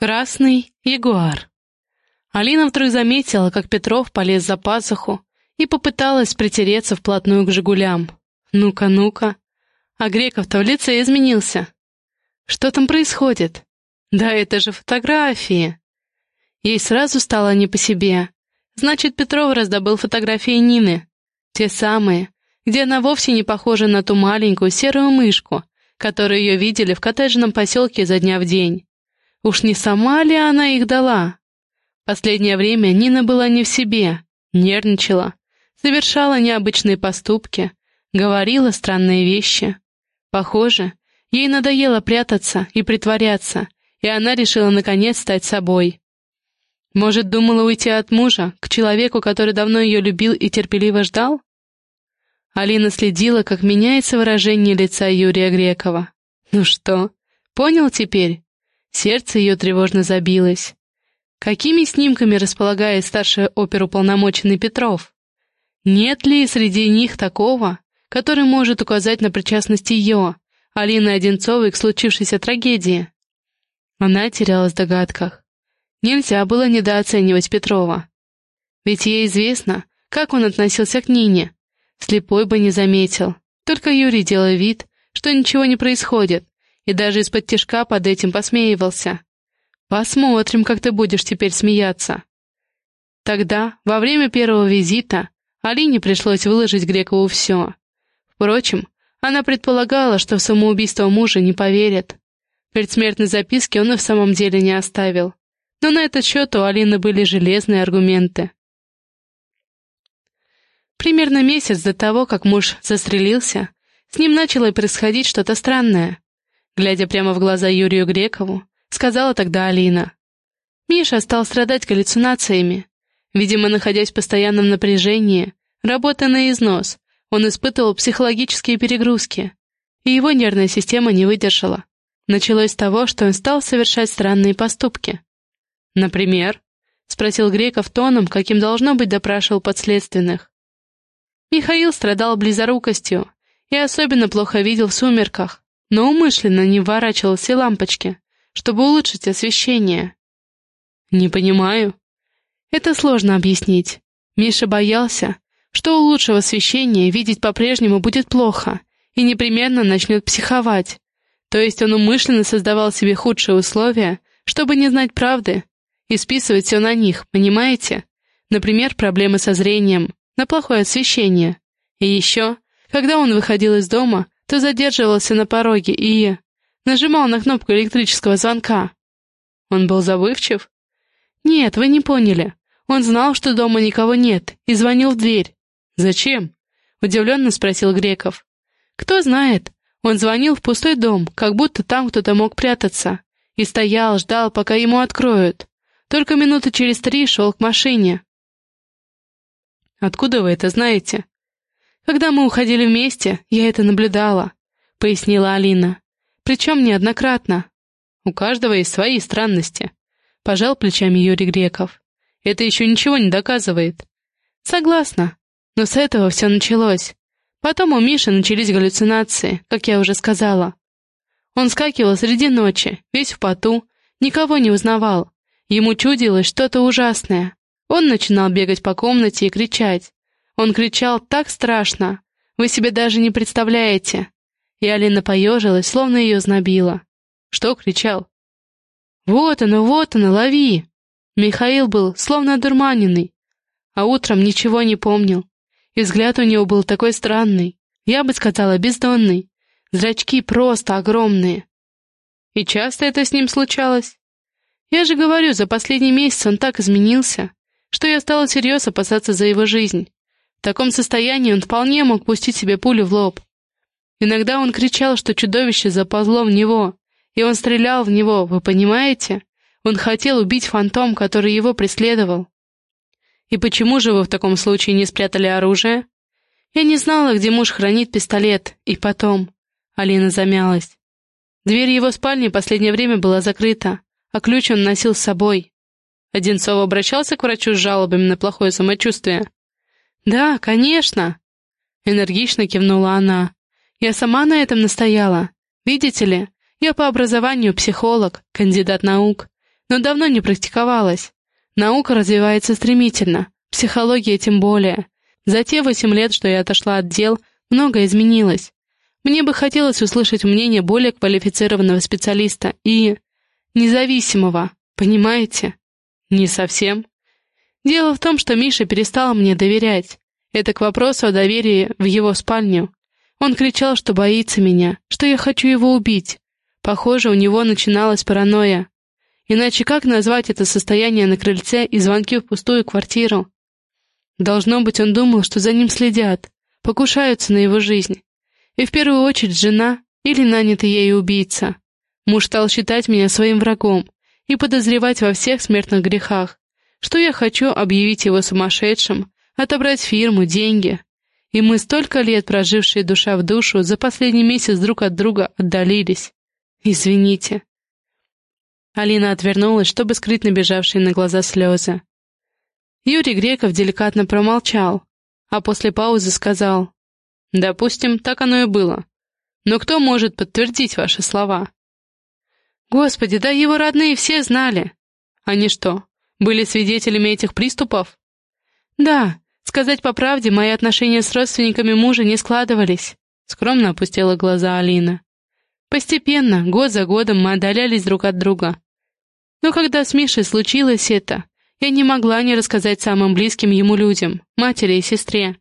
Красный ягуар. Алина вдруг заметила, как Петров полез за пазуху и попыталась притереться вплотную к «Жигулям». Ну-ка, ну-ка. А Греков-то в лице изменился. Что там происходит? Да это же фотографии. Ей сразу стало не по себе. Значит, Петров раздобыл фотографии Нины. Те самые, где она вовсе не похожа на ту маленькую серую мышку, которую ее видели в коттеджном поселке за дня в день. Уж не сама ли она их дала? Последнее время Нина была не в себе, нервничала, совершала необычные поступки, говорила странные вещи. Похоже, ей надоело прятаться и притворяться, и она решила наконец стать собой. Может, думала уйти от мужа к человеку, который давно ее любил и терпеливо ждал? Алина следила, как меняется выражение лица Юрия Грекова. Ну что, понял теперь? Сердце ее тревожно забилось. Какими снимками располагает старший оперуполномоченный Петров? Нет ли среди них такого, который может указать на причастность ее, Алины Одинцовой, к случившейся трагедии? Она терялась в догадках. Нельзя было недооценивать Петрова. Ведь ей известно, как он относился к Нине. Слепой бы не заметил. Только Юрий делал вид, что ничего не происходит, и даже из-под тишка под этим посмеивался. Посмотрим, как ты будешь теперь смеяться. Тогда, во время первого визита, Алине пришлось выложить Грекову все. Впрочем, она предполагала, что в самоубийство мужа не поверят. Предсмертной записки он и в самом деле не оставил. Но на этот счет у Алины были железные аргументы. Примерно месяц до того, как муж застрелился, с ним начало происходить что-то странное глядя прямо в глаза Юрию Грекову, сказала тогда Алина. Миша стал страдать галлюцинациями. Видимо, находясь в постоянном напряжении, работая на износ, он испытывал психологические перегрузки, и его нервная система не выдержала. Началось с того, что он стал совершать странные поступки. «Например?» — спросил Греков тоном, каким должно быть допрашивал подследственных. Михаил страдал близорукостью и особенно плохо видел в сумерках, но умышленно не вворачивал все лампочки, чтобы улучшить освещение. «Не понимаю». Это сложно объяснить. Миша боялся, что у лучшего освещения видеть по-прежнему будет плохо и непременно начнет психовать. То есть он умышленно создавал себе худшие условия, чтобы не знать правды, и списывать все на них, понимаете? Например, проблемы со зрением, на плохое освещение. И еще, когда он выходил из дома, то задерживался на пороге и... нажимал на кнопку электрического звонка. Он был забывчив? Нет, вы не поняли. Он знал, что дома никого нет, и звонил в дверь. «Зачем?» — удивленно спросил Греков. «Кто знает. Он звонил в пустой дом, как будто там кто-то мог прятаться. И стоял, ждал, пока ему откроют. Только минуты через три шел к машине». «Откуда вы это знаете?» Когда мы уходили вместе, я это наблюдала», — пояснила Алина. «Причем неоднократно. У каждого есть свои странности», — пожал плечами Юрий Греков. «Это еще ничего не доказывает». «Согласна. Но с этого все началось. Потом у Миши начались галлюцинации, как я уже сказала. Он скакивал среди ночи, весь в поту, никого не узнавал. Ему чудилось что-то ужасное. Он начинал бегать по комнате и кричать. Он кричал так страшно, вы себе даже не представляете. И Алина поежилась, словно ее знобило. Что кричал? «Вот оно, вот оно, лови!» Михаил был словно одурманенный, а утром ничего не помнил. И взгляд у него был такой странный, я бы сказала, бездонный. Зрачки просто огромные. И часто это с ним случалось? Я же говорю, за последний месяц он так изменился, что я стала всерьез опасаться за его жизнь. В таком состоянии он вполне мог пустить себе пулю в лоб. Иногда он кричал, что чудовище заползло в него, и он стрелял в него, вы понимаете? Он хотел убить фантом, который его преследовал. И почему же вы в таком случае не спрятали оружие? Я не знала, где муж хранит пистолет, и потом... Алина замялась. Дверь его спальни последнее время была закрыта, а ключ он носил с собой. Одинцов обращался к врачу с жалобами на плохое самочувствие. «Да, конечно!» Энергично кивнула она. «Я сама на этом настояла. Видите ли, я по образованию психолог, кандидат наук. но давно не практиковалась. Наука развивается стремительно, психология тем более. За те восемь лет, что я отошла от дел, многое изменилось. Мне бы хотелось услышать мнение более квалифицированного специалиста и... независимого, понимаете? Не совсем. Дело в том, что Миша перестал мне доверять. Это к вопросу о доверии в его спальню. Он кричал, что боится меня, что я хочу его убить. Похоже, у него начиналась паранойя. Иначе как назвать это состояние на крыльце и звонки в пустую квартиру? Должно быть, он думал, что за ним следят, покушаются на его жизнь. И в первую очередь жена или нанятый ей убийца. Муж стал считать меня своим врагом и подозревать во всех смертных грехах, что я хочу объявить его сумасшедшим, отобрать фирму, деньги. И мы, столько лет прожившие душа в душу, за последний месяц друг от друга отдалились. Извините. Алина отвернулась, чтобы скрыть набежавшие на глаза слезы. Юрий Греков деликатно промолчал, а после паузы сказал, «Допустим, так оно и было. Но кто может подтвердить ваши слова?» «Господи, да его родные все знали!» «Они что, были свидетелями этих приступов? Да, сказать по правде, мои отношения с родственниками мужа не складывались. Скромно опустила глаза Алина. Постепенно, год за годом мы отдалялись друг от друга. Но когда с Мишей случилось это, я не могла не рассказать самым близким ему людям, матери и сестре.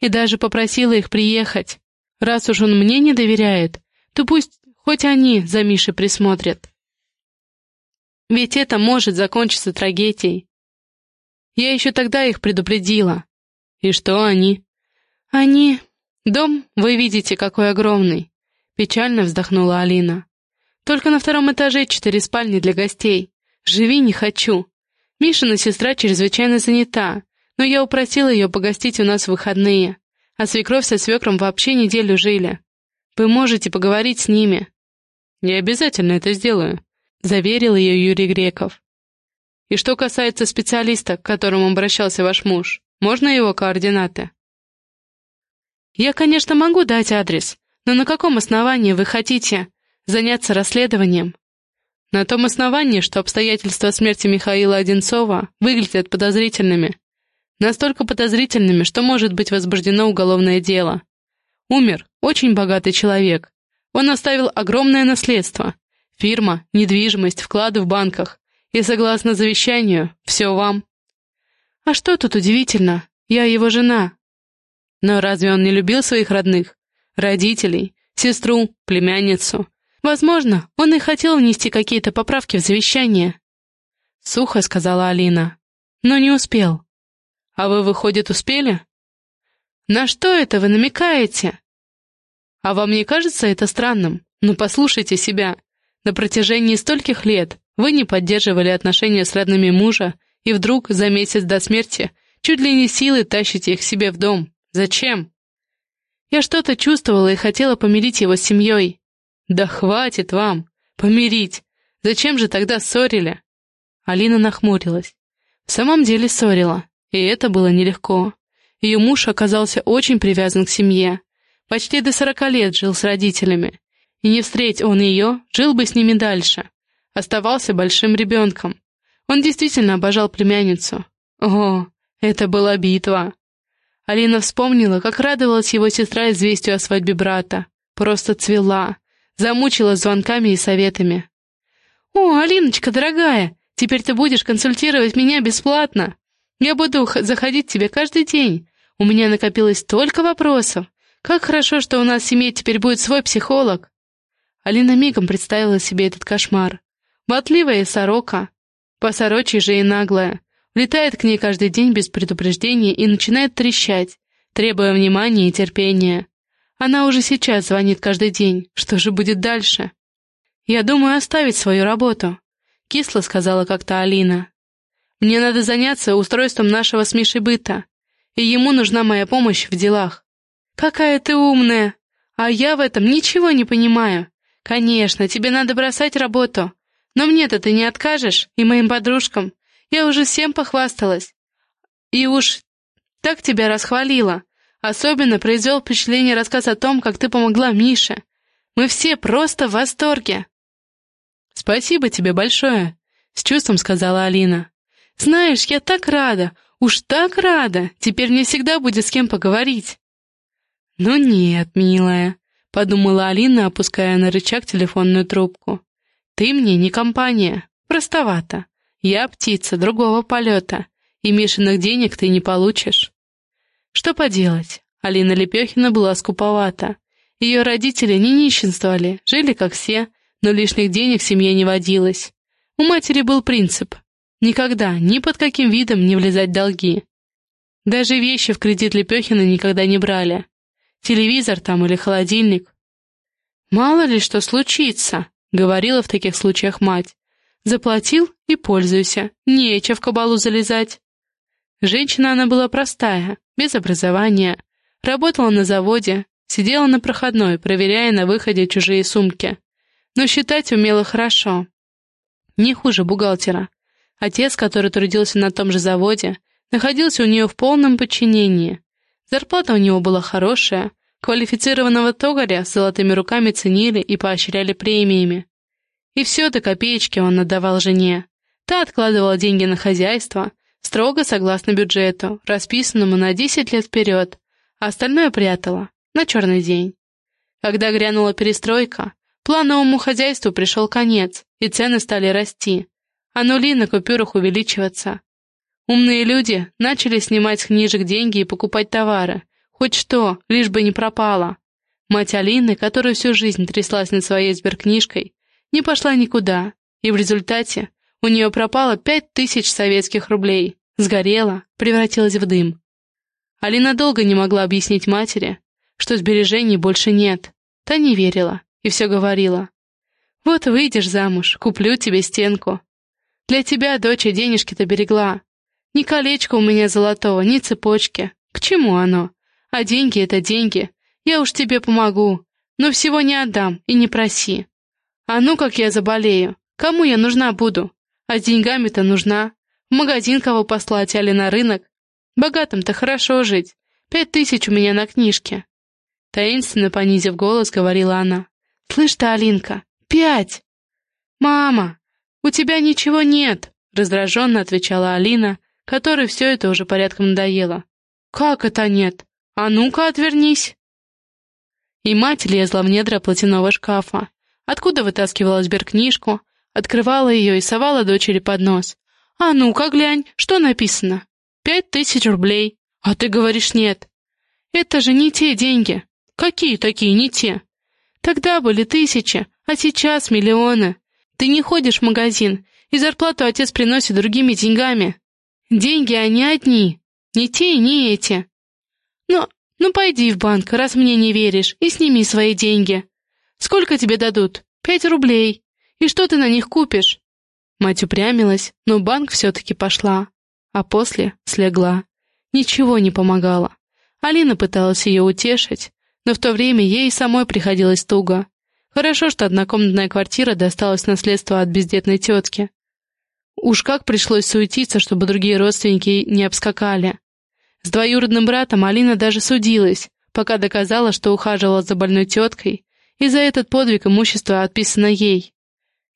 И даже попросила их приехать. Раз уж он мне не доверяет, то пусть хоть они за Мишей присмотрят. Ведь это может закончиться трагедией. Я еще тогда их предупредила. И что они? Они... Дом, вы видите, какой огромный. Печально вздохнула Алина. Только на втором этаже четыре спальни для гостей. Живи не хочу. Мишина сестра чрезвычайно занята, но я упросила ее погостить у нас в выходные, а свекровь со свекром вообще неделю жили. Вы можете поговорить с ними. Я обязательно это сделаю, заверил ее Юрий Греков. «И что касается специалиста, к которому обращался ваш муж, можно его координаты?» «Я, конечно, могу дать адрес, но на каком основании вы хотите заняться расследованием?» «На том основании, что обстоятельства смерти Михаила Одинцова выглядят подозрительными. Настолько подозрительными, что может быть возбуждено уголовное дело. Умер очень богатый человек. Он оставил огромное наследство, Фирма, недвижимость, вклады в банках. И согласно завещанию, все вам. А что тут удивительно? Я его жена. Но разве он не любил своих родных? Родителей, сестру, племянницу? Возможно, он и хотел внести какие-то поправки в завещание. Сухо сказала Алина. Но не успел. А вы, выходит, успели? На что это вы намекаете? А вам не кажется это странным? Ну, послушайте себя. На протяжении стольких лет вы не поддерживали отношения с родными мужа, и вдруг, за месяц до смерти, чуть ли не силой тащите их себе в дом. Зачем? Я что-то чувствовала и хотела помирить его с семьей. Да хватит вам! Помирить! Зачем же тогда ссорили? Алина нахмурилась. В самом деле ссорила, и это было нелегко. Ее муж оказался очень привязан к семье. Почти до сорока лет жил с родителями, и не встреть он ее, жил бы с ними дальше. Оставался большим ребенком. Он действительно обожал племянницу. О, это была битва. Алина вспомнила, как радовалась его сестра известию о свадьбе брата. Просто цвела, замучила звонками и советами. «О, Алиночка, дорогая, теперь ты будешь консультировать меня бесплатно. Я буду заходить к тебе каждый день. У меня накопилось столько вопросов. Как хорошо, что у нас в семье теперь будет свой психолог. Алина мигом представила себе этот кошмар. Ботливая сорока, посорочья же и наглая, влетает к ней каждый день без предупреждения и начинает трещать, требуя внимания и терпения. Она уже сейчас звонит каждый день. Что же будет дальше? «Я думаю оставить свою работу», — кисло сказала как-то Алина. «Мне надо заняться устройством нашего с Мишей быта, и ему нужна моя помощь в делах». «Какая ты умная! А я в этом ничего не понимаю. «Конечно, тебе надо бросать работу. Но мне-то ты не откажешь, и моим подружкам. Я уже всем похвасталась. И уж так тебя расхвалила. Особенно произвел впечатление рассказ о том, как ты помогла Мише. Мы все просто в восторге». «Спасибо тебе большое», —— с чувством сказала Алина. «Знаешь, я так рада, уж так рада, теперь мне всегда будет с кем поговорить». «Ну нет, милая», — подумала Алина, опуская на рычаг телефонную трубку. «Ты мне не компания, простовато. Я птица другого полета, и Мишиных денег ты не получишь». Что поделать, Алина Лепехина была скуповата. Ее родители не нищенствовали, жили как все, но лишних денег в семье не водилось. У матери был принцип — никогда, ни под каким видом не влезать в долги. Даже вещи в кредит Лепехина никогда не брали. Телевизор там или холодильник. «Мало ли что случится», — говорила в таких случаях мать. «Заплатил и пользуйся, нечего в кабалу залезать». Женщина она была простая, без образования, работала на заводе, сидела на проходной, проверяя на выходе чужие сумки. Но считать умела хорошо, не хуже бухгалтера. Отец, который трудился на том же заводе, находился у нее в полном подчинении. Зарплата у него была хорошая, квалифицированного тогаря с золотыми руками ценили и поощряли премиями. И все до копеечки он отдавал жене. Та откладывала деньги на хозяйство, строго согласно бюджету, расписанному на 10 лет вперед, а остальное прятала на черный день. Когда грянула перестройка, Плановому хозяйству пришел конец, и цены стали расти, а нули на купюрах увеличиваться. Умные люди начали снимать с книжек деньги и покупать товары, хоть что, лишь бы не пропало. Мать Алины, которая всю жизнь тряслась над своей сберкнижкой, не пошла никуда, и в результате у нее пропало пять тысяч советских рублей, сгорела, превратилась в дым. Алина долго не могла объяснить матери, что сбережений больше нет. Та не верила, и все говорила. «Вот выйдешь замуж, куплю тебе стенку. Для тебя, доча, денежки-то берегла. Ни колечко у меня золотого, ни цепочки. К чему оно? А деньги — это деньги. Я уж тебе помогу, но всего не отдам и не проси. А ну, как я заболею, кому я нужна буду? А с деньгами-то нужна. В магазин кого послать, али на рынок? Богатым-то хорошо жить. Пять тысяч у меня на книжке». Таинственно понизив голос, говорила она. «Слышь ты, Алинка, пять!» «Мама, у тебя ничего нет!» — раздраженно отвечала Алина, которой все это уже порядком надоело. «Как это нет? А ну-ка, отвернись!» И мать лезла в недра платяного шкафа, откуда вытаскивала сберкнижку, открывала ее и совала дочери под нос. «А ну-ка, глянь, что написано? Пять тысяч рублей. А ты говоришь нет. Это же не те деньги. Какие такие не те? Тогда были тысячи, а сейчас миллионы. Ты не ходишь в магазин, и зарплату отец приносит другими деньгами. Деньги они одни, не те и не эти. Ну, ну пойди в банк, раз мне не веришь, и сними свои деньги. Сколько тебе дадут? Пять рублей. И что ты на них купишь? Мать упрямилась, но банк все-таки пошла, а после слегла. Ничего не помогало. Алина пыталась ее утешить, но в то время ей самой приходилось туго. Хорошо, что однокомнатная квартира досталась наследство от бездетной тетки. Уж как пришлось суетиться, чтобы другие родственники не обскакали. С двоюродным братом Алина даже судилась, пока доказала, что ухаживала за больной теткой, и за этот подвиг имущество отписано ей.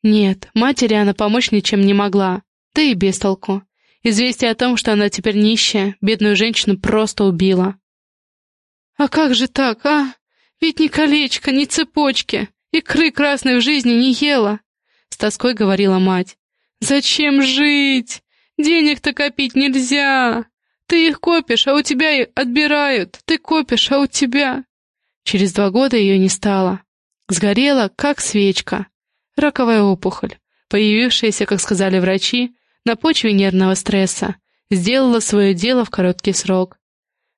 Нет, матери она помочь ничем не могла, да и без толку. Известие о том, что она теперь нищая, бедную женщину просто убило. «А как же так, а? Ведь ни колечко, ни цепочки, икры красной в жизни не ела!» С тоской говорила мать. «Зачем жить? Денег-то копить нельзя! Ты их копишь, а у тебя отбирают, ты копишь, а у тебя...» Через два года ее не стало. Сгорела, как свечка. Раковая опухоль, появившаяся, как сказали врачи, на почве нервного стресса, сделала свое дело в короткий срок.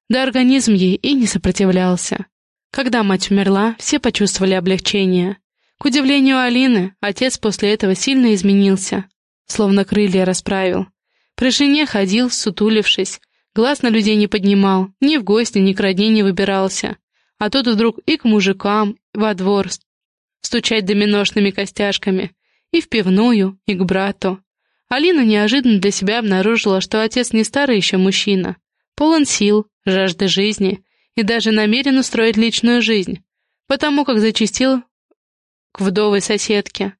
Да организм ей и не сопротивлялся. Когда мать умерла, все почувствовали облегчение. К удивлению Алины, отец после этого сильно изменился, словно крылья расправил. При жене ходил, сутулившись, глаз на людей не поднимал, ни в гости, ни к родне не выбирался. А тут вдруг и к мужикам, во двор, стучать доминошными костяшками, и в пивную, и к брату. Алина неожиданно для себя обнаружила, что отец не старый еще мужчина, полон сил, жажды жизни и даже намерен устроить личную жизнь, потому как зачастил к вдовой соседке.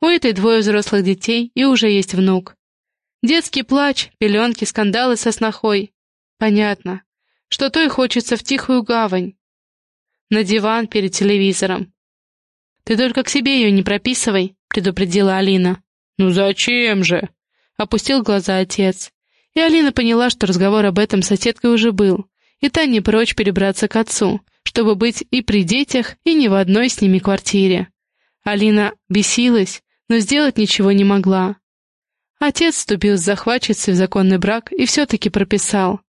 У этой двое взрослых детей и уже есть внук. Детский плач, пеленки, скандалы со снохой. Понятно, что то и хочется в тихую гавань. На диван перед телевизором. «Ты только к себе ее не прописывай», — предупредила Алина. «Ну зачем же?» — опустил глаза отец. И Алина поняла, что разговор об этом с соседкой уже был, и та не прочь перебраться к отцу, чтобы быть и при детях, и ни в одной с ними квартире. Алина бесилась, но сделать ничего не могла. Отец вступил с захватчицей в законный брак и все-таки прописал.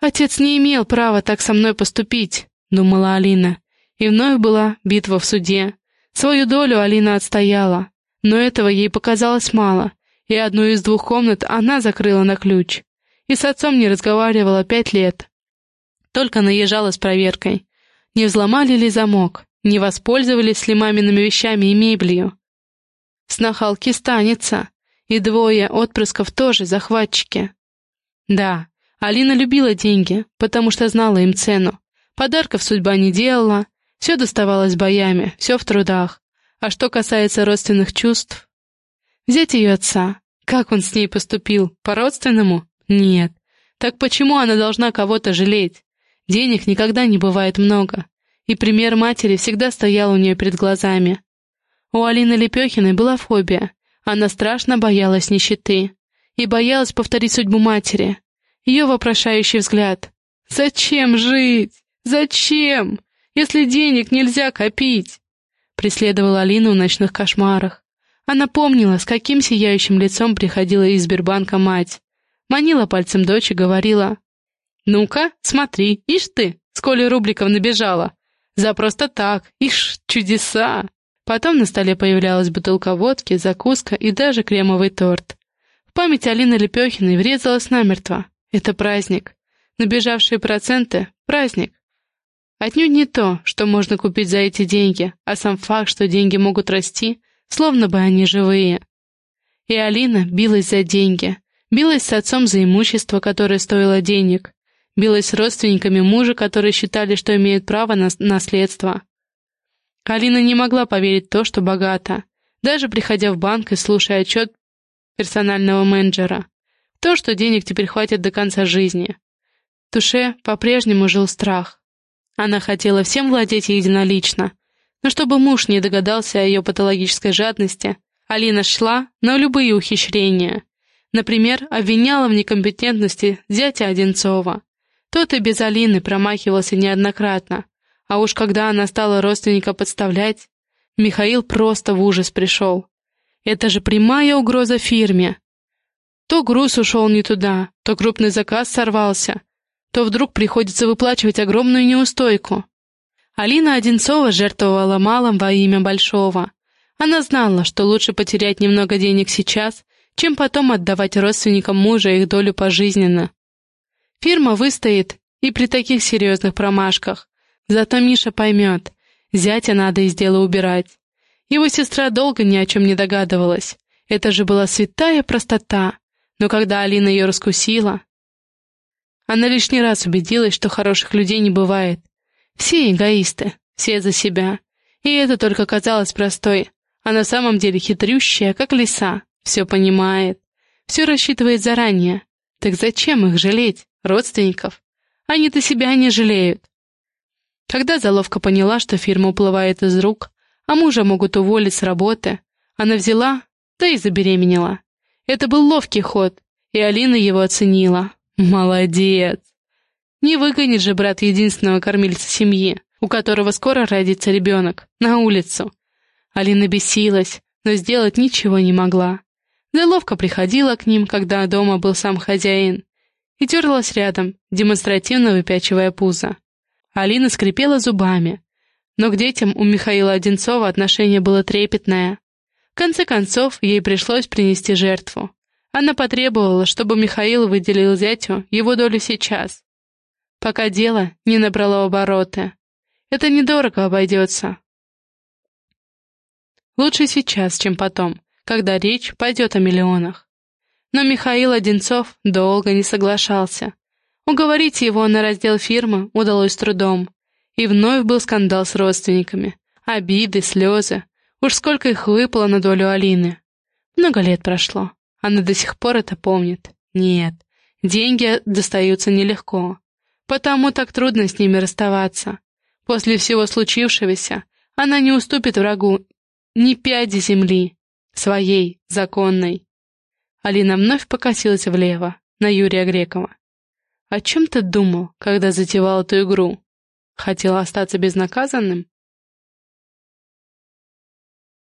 «Отец не имел права так со мной поступить», — думала Алина. И вновь была битва в суде. Свою долю Алина отстояла, но этого ей показалось мало, и одну из двух комнат она закрыла на ключ. И с отцом не разговаривала пять лет. Только наезжала с проверкой. Не взломали ли замок, не воспользовались ли мамиными вещами и мебелью. С нахалки станется, и двое отпрысков тоже захватчики. Да, Алина любила деньги, потому что знала им цену. Подарков судьба не делала, все доставалось боями, все в трудах. А что касается родственных чувств... Взять ее отца. Как он с ней поступил? По-родственному? Нет. Так почему она должна кого-то жалеть? Денег никогда не бывает много. И пример матери всегда стоял у нее перед глазами. У Алины Лепехиной была фобия. Она страшно боялась нищеты. И боялась повторить судьбу матери. Ее вопрошающий взгляд. «Зачем жить? Зачем? Если денег нельзя копить?» Преследовала Алину в ночных кошмарах. Она помнила, с каким сияющим лицом приходила из Сбербанка мать. Манила пальцем дочь и говорила. «Ну-ка, смотри, ишь ты, сколько рубликов набежала. За просто так, ишь, чудеса!» Потом на столе появлялась бутылка водки, закуска и даже кремовый торт. В память Алины Лепехиной врезалась намертво. Это праздник. Набежавшие проценты — праздник. Отнюдь не то, что можно купить за эти деньги, а сам факт, что деньги могут расти, словно бы они живые. И Алина билась за деньги, билась с отцом за имущество, которое стоило денег, билась с родственниками мужа, которые считали, что имеют право на наследство. Алина не могла поверить в то, что богата, даже приходя в банк и слушая отчет персонального менеджера. То, что денег теперь хватит до конца жизни. В душе по-прежнему жил страх. Она хотела всем владеть единолично, но чтобы муж не догадался о ее патологической жадности, Алина шла на любые ухищрения. Например, обвиняла в некомпетентности зятя Одинцова. Тот и без Алины промахивался неоднократно, а уж когда она стала родственника подставлять, Михаил просто в ужас пришел. Это же прямая угроза фирме. То груз ушел не туда, то крупный заказ сорвался, то вдруг приходится выплачивать огромную неустойку. Алина Одинцова жертвовала малым во имя большого. Она знала, что лучше потерять немного денег сейчас, чем потом отдавать родственникам мужа их долю пожизненно. Фирма выстоит и при таких серьезных промашках. Зато Миша поймет, зятя надо из дела убирать. Его сестра долго ни о чем не догадывалась. Это же была святая простота. Но когда Алина ее раскусила, она лишний раз убедилась, что хороших людей не бывает. Все эгоисты, все за себя. И это только казалось простой, а на самом деле хитрющая, как лиса, все понимает, все рассчитывает заранее. Так зачем их жалеть, родственников? Они-то себя не жалеют. Когда Заловка поняла, что фирма уплывает из рук, а мужа могут уволить с работы, она взяла, да и забеременела. Это был ловкий ход, и Алина его оценила. Молодец! Не выгонит же брат единственного кормильца семьи, у которого скоро родится ребенок, на улицу. Алина бесилась, но сделать ничего не могла. Да ловко приходила к ним, когда дома был сам хозяин, и терлась рядом, демонстративно выпячивая пузо. Алина скрипела зубами, но к детям у Михаила Одинцова отношение было трепетное. В конце концов, ей пришлось принести жертву. Она потребовала, чтобы Михаил выделил зятю его долю сейчас, пока дело не набрало обороты. Это недорого обойдется. Лучше сейчас, чем потом, когда речь пойдет о миллионах. Но Михаил Одинцов долго не соглашался. Уговорить его на раздел фирмы удалось трудом. И вновь был скандал с родственниками. Обиды, слезы. Уж сколько их выпало на долю Алины. Много лет прошло. Она до сих пор это помнит. Нет, деньги достаются нелегко. Потому так трудно с ними расставаться. После всего случившегося она не уступит врагу ни пяди земли, своей, законной. Алина вновь покосилась влево, на Юрия Грекова. О чем ты думал, когда затевал эту игру? Хотел остаться безнаказанным?